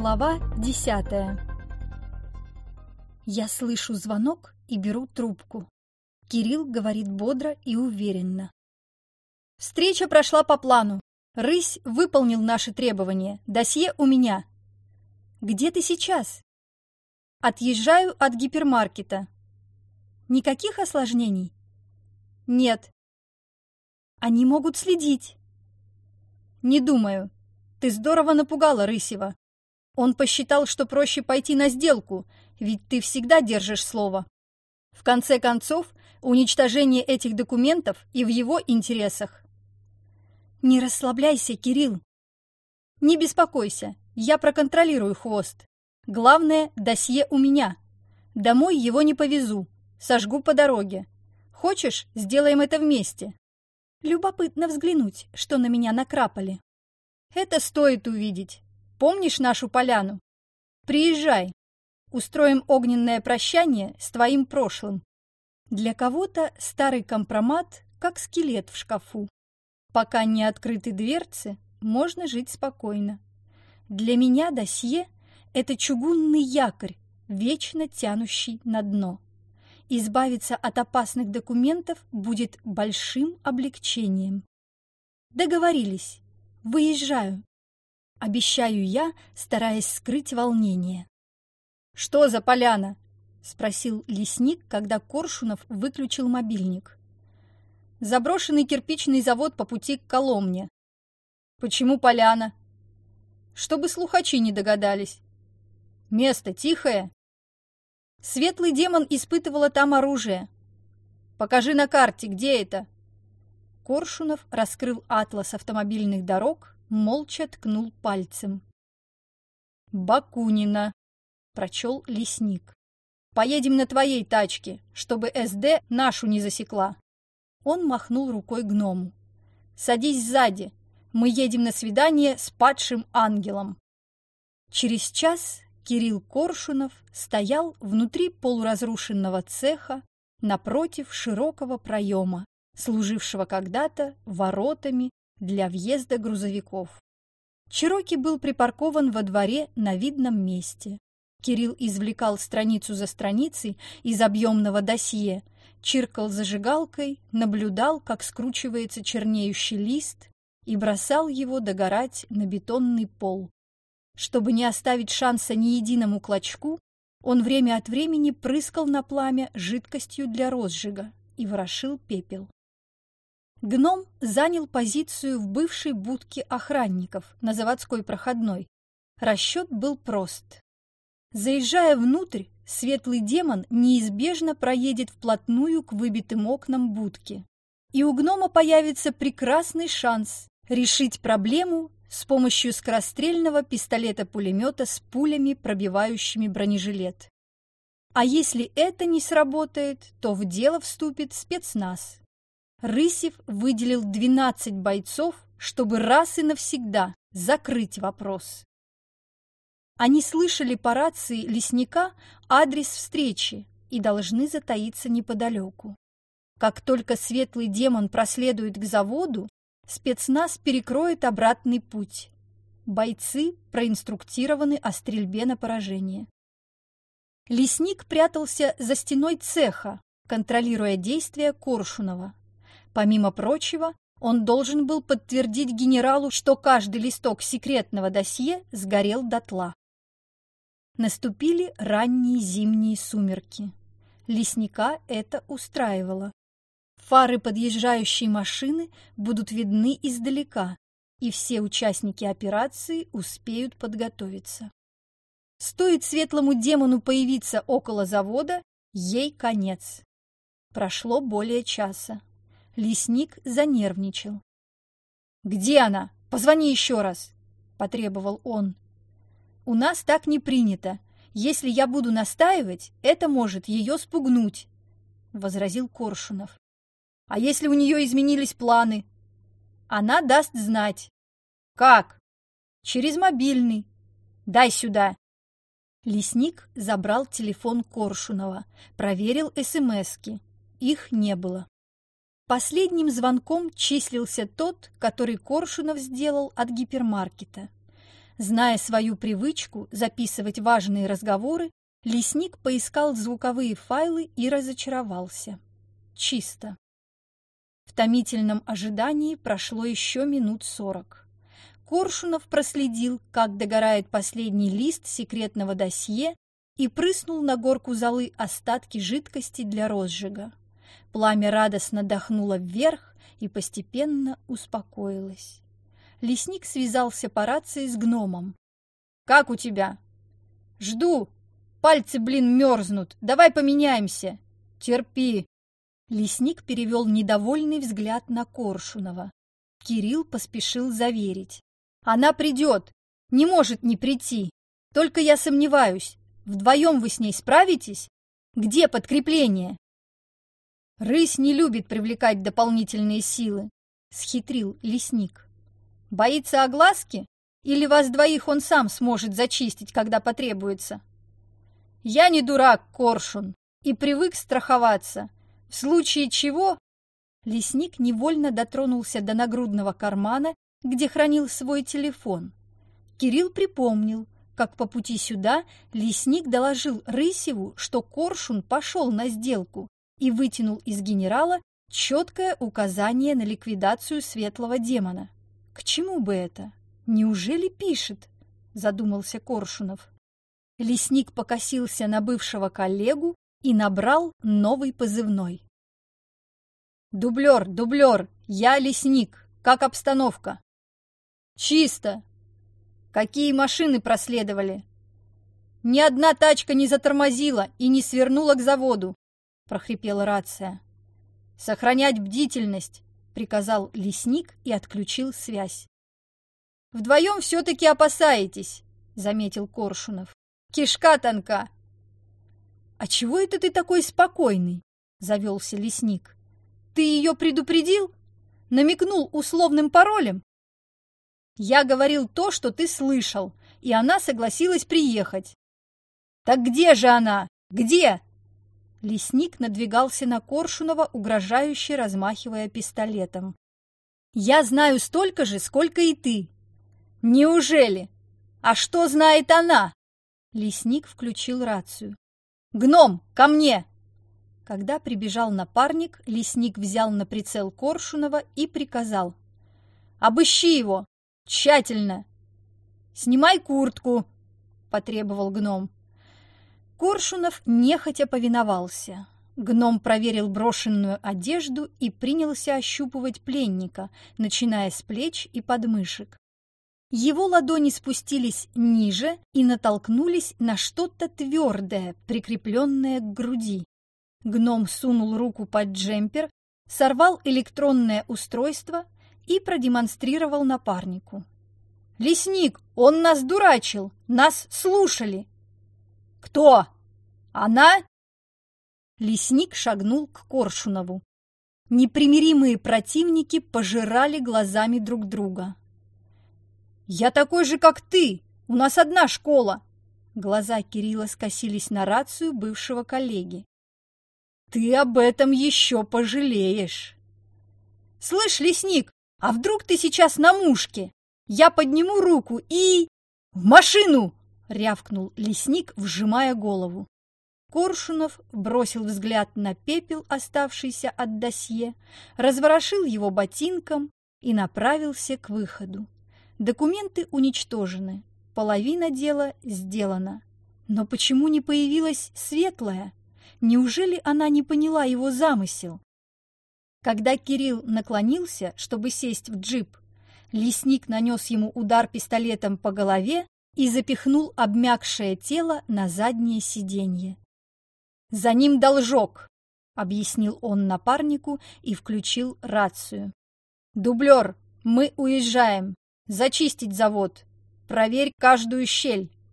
Глава десятая Я слышу звонок и беру трубку. Кирилл говорит бодро и уверенно. Встреча прошла по плану. Рысь выполнил наши требования. Досье у меня. Где ты сейчас? Отъезжаю от гипермаркета. Никаких осложнений? Нет. Они могут следить. Не думаю. Ты здорово напугала Рысева. Он посчитал, что проще пойти на сделку, ведь ты всегда держишь слово. В конце концов, уничтожение этих документов и в его интересах. Не расслабляйся, Кирилл. Не беспокойся, я проконтролирую хвост. Главное, досье у меня. Домой его не повезу, сожгу по дороге. Хочешь, сделаем это вместе? Любопытно взглянуть, что на меня накрапали. Это стоит увидеть. Помнишь нашу поляну? Приезжай. Устроим огненное прощание с твоим прошлым. Для кого-то старый компромат, как скелет в шкафу. Пока не открыты дверцы, можно жить спокойно. Для меня досье — это чугунный якорь, вечно тянущий на дно. Избавиться от опасных документов будет большим облегчением. Договорились. Выезжаю. Обещаю я, стараясь скрыть волнение. «Что за поляна?» — спросил лесник, когда Коршунов выключил мобильник. «Заброшенный кирпичный завод по пути к Коломне». «Почему поляна?» «Чтобы слухачи не догадались». «Место тихое?» «Светлый демон испытывала там оружие». «Покажи на карте, где это?» Коршунов раскрыл атлас автомобильных дорог, молча ткнул пальцем. «Бакунина», — прочел лесник. «Поедем на твоей тачке, чтобы СД нашу не засекла». Он махнул рукой гному. «Садись сзади, мы едем на свидание с падшим ангелом». Через час Кирилл Коршунов стоял внутри полуразрушенного цеха напротив широкого проема, служившего когда-то воротами для въезда грузовиков. Чироки был припаркован во дворе на видном месте. Кирилл извлекал страницу за страницей из объемного досье, чиркал зажигалкой, наблюдал, как скручивается чернеющий лист и бросал его догорать на бетонный пол. Чтобы не оставить шанса ни единому клочку, он время от времени прыскал на пламя жидкостью для розжига и ворошил пепел. Гном занял позицию в бывшей будке охранников на заводской проходной. Расчет был прост. Заезжая внутрь, светлый демон неизбежно проедет вплотную к выбитым окнам будки. И у гнома появится прекрасный шанс решить проблему с помощью скорострельного пистолета-пулемета с пулями, пробивающими бронежилет. А если это не сработает, то в дело вступит спецназ. Рысев выделил 12 бойцов, чтобы раз и навсегда закрыть вопрос. Они слышали по рации лесника адрес встречи и должны затаиться неподалеку. Как только светлый демон проследует к заводу, спецназ перекроет обратный путь. Бойцы проинструктированы о стрельбе на поражение. Лесник прятался за стеной цеха, контролируя действия Коршунова. Помимо прочего, он должен был подтвердить генералу, что каждый листок секретного досье сгорел дотла. Наступили ранние зимние сумерки. Лесника это устраивало. Фары подъезжающей машины будут видны издалека, и все участники операции успеют подготовиться. Стоит светлому демону появиться около завода, ей конец. Прошло более часа. Лесник занервничал. «Где она? Позвони еще раз!» – потребовал он. «У нас так не принято. Если я буду настаивать, это может ее спугнуть», – возразил Коршунов. «А если у нее изменились планы?» «Она даст знать». «Как?» «Через мобильный. Дай сюда». Лесник забрал телефон Коршунова, проверил СМСки. Их не было. Последним звонком числился тот, который Коршунов сделал от гипермаркета. Зная свою привычку записывать важные разговоры, лесник поискал звуковые файлы и разочаровался. Чисто. В томительном ожидании прошло еще минут сорок. Коршунов проследил, как догорает последний лист секретного досье и прыснул на горку золы остатки жидкости для розжига. Пламя радостно дохнуло вверх и постепенно успокоилось. Лесник связался по рации с гномом. «Как у тебя?» «Жду. Пальцы, блин, мерзнут. Давай поменяемся». «Терпи». Лесник перевел недовольный взгляд на Коршунова. Кирилл поспешил заверить. Она придет, не может не прийти. Только я сомневаюсь, вдвоем вы с ней справитесь? Где подкрепление? Рысь не любит привлекать дополнительные силы, схитрил лесник. Боится огласки? Или вас двоих он сам сможет зачистить, когда потребуется? Я не дурак, Коршун, и привык страховаться. В случае чего... Лесник невольно дотронулся до нагрудного кармана где хранил свой телефон. Кирилл припомнил, как по пути сюда лесник доложил Рысеву, что Коршун пошел на сделку и вытянул из генерала четкое указание на ликвидацию светлого демона. К чему бы это? Неужели пишет? Задумался Коршунов. Лесник покосился на бывшего коллегу и набрал новый позывной. «Дублер, дублер, я лесник. Как обстановка?» Чисто. Какие машины проследовали? Ни одна тачка не затормозила и не свернула к заводу, прохрипела рация. Сохранять бдительность, приказал лесник и отключил связь. Вдвоем все-таки опасаетесь, заметил Коршунов. Кишка тонка. А чего это ты такой спокойный? Завелся лесник. Ты ее предупредил? Намекнул условным паролем? Я говорил то, что ты слышал, и она согласилась приехать. Так где же она? Где? Лесник надвигался на Коршунова, угрожающе размахивая пистолетом. Я знаю столько же, сколько и ты. Неужели? А что знает она? Лесник включил рацию. Гном, ко мне! Когда прибежал напарник, лесник взял на прицел Коршунова и приказал. «Обыщи его! Тщательно!» «Снимай куртку!» — потребовал гном. Коршунов нехотя повиновался. Гном проверил брошенную одежду и принялся ощупывать пленника, начиная с плеч и подмышек. Его ладони спустились ниже и натолкнулись на что-то твердое, прикрепленное к груди. Гном сунул руку под джемпер, сорвал электронное устройство — и продемонстрировал напарнику. «Лесник, он нас дурачил, нас слушали!» «Кто? Она?» Лесник шагнул к Коршунову. Непримиримые противники пожирали глазами друг друга. «Я такой же, как ты! У нас одна школа!» Глаза Кирилла скосились на рацию бывшего коллеги. «Ты об этом еще пожалеешь!» «Слышь, лесник, а вдруг ты сейчас на мушке? Я подниму руку и... В машину! Рявкнул лесник, вжимая голову. Коршунов бросил взгляд на пепел, оставшийся от досье, разворошил его ботинком и направился к выходу. Документы уничтожены, половина дела сделана. Но почему не появилась светлая? Неужели она не поняла его замысел? Когда Кирилл наклонился, чтобы сесть в джип, лесник нанес ему удар пистолетом по голове и запихнул обмякшее тело на заднее сиденье. «За ним должок!» — объяснил он напарнику и включил рацию. «Дублер, мы уезжаем. Зачистить завод. Проверь каждую щель.